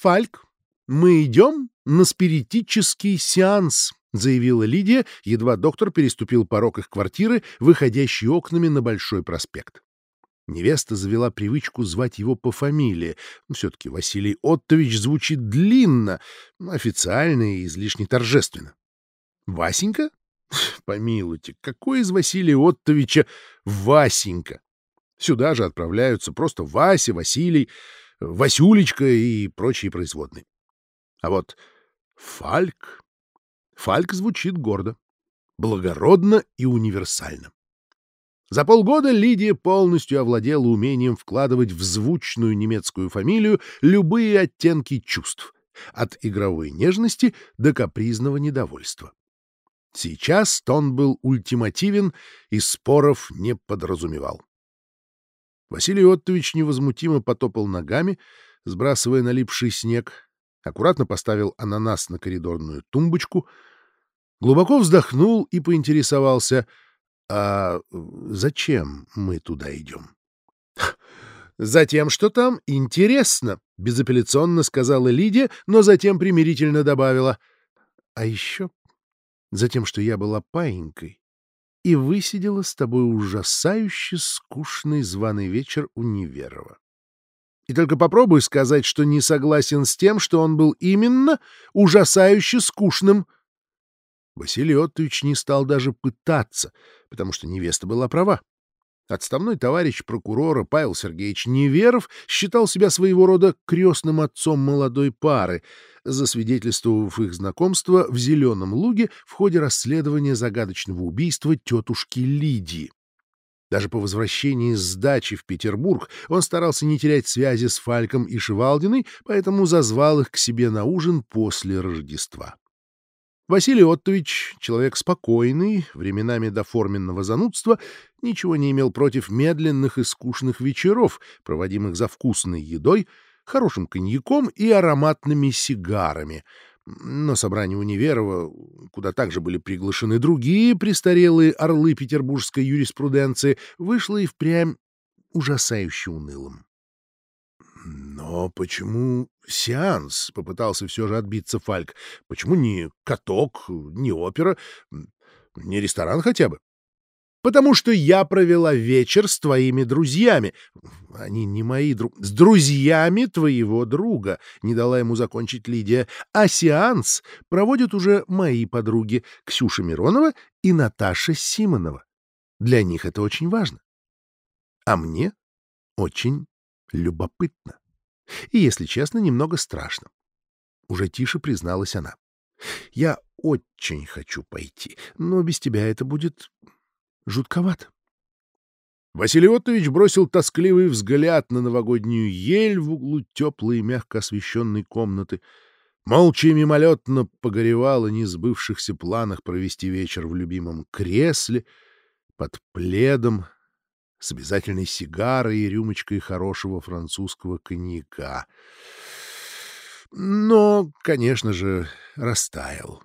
Фальк, мы идем на спиритический сеанс», — заявила Лидия, едва доктор переступил порог их квартиры, выходящей окнами на Большой проспект. Невеста завела привычку звать его по фамилии. Все-таки Василий Оттович звучит длинно, официально и излишне торжественно. Васенька? Помилуйте, какой из Василия Оттовича Васенька? Сюда же отправляются просто Вася, Василий, Васюлечка и прочие производные. А вот Фальк... Фальк звучит гордо, благородно и универсально. За полгода Лидия полностью овладела умением вкладывать в звучную немецкую фамилию любые оттенки чувств, от игровой нежности до капризного недовольства. Сейчас тон был ультимативен и споров не подразумевал. Василий Оттович невозмутимо потопал ногами, сбрасывая налипший снег, аккуратно поставил ананас на коридорную тумбочку, глубоко вздохнул и поинтересовался — а зачем мы туда идем? — Затем, что там интересно, — безапелляционно сказала Лидия, но затем примирительно добавила. — А еще затем, что я была паинькой и высидела с тобой ужасающе скучный званый вечер у Неверова. И только попробуй сказать, что не согласен с тем, что он был именно ужасающе скучным — Василий Оттович не стал даже пытаться, потому что невеста была права. Отставной товарищ прокурора Павел Сергеевич Неверов считал себя своего рода крестным отцом молодой пары, засвидетельствовав их знакомство в Зеленом Луге в ходе расследования загадочного убийства тетушки Лидии. Даже по возвращении с дачи в Петербург он старался не терять связи с Фальком и Шивалдиной, поэтому зазвал их к себе на ужин после Рождества. Василий Оттович, человек спокойный, временами до форменного занудства, ничего не имел против медленных и скучных вечеров, проводимых за вкусной едой, хорошим коньяком и ароматными сигарами. Но собрание Универова, куда также были приглашены другие престарелые орлы петербургской юриспруденции, вышло и впрямь ужасающе унылым. Но почему сеанс? — попытался все же отбиться Фальк. — Почему не каток, не опера, не ресторан хотя бы? — Потому что я провела вечер с твоими друзьями. Они не мои друг... С друзьями твоего друга, — не дала ему закончить Лидия. А сеанс проводят уже мои подруги Ксюша Миронова и Наташа Симонова. Для них это очень важно. А мне очень любопытно. И, если честно, немного страшно. Уже тише призналась она. Я очень хочу пойти, но без тебя это будет жутковато. Василий Оттович бросил тоскливый взгляд на новогоднюю ель в углу теплой и мягко освещенной комнаты, молча и мимолетно погоревал о несбывшихся планах провести вечер в любимом кресле, под пледом, с обязательной сигарой и рюмочкой хорошего французского коньяка. Но, конечно же, растаял.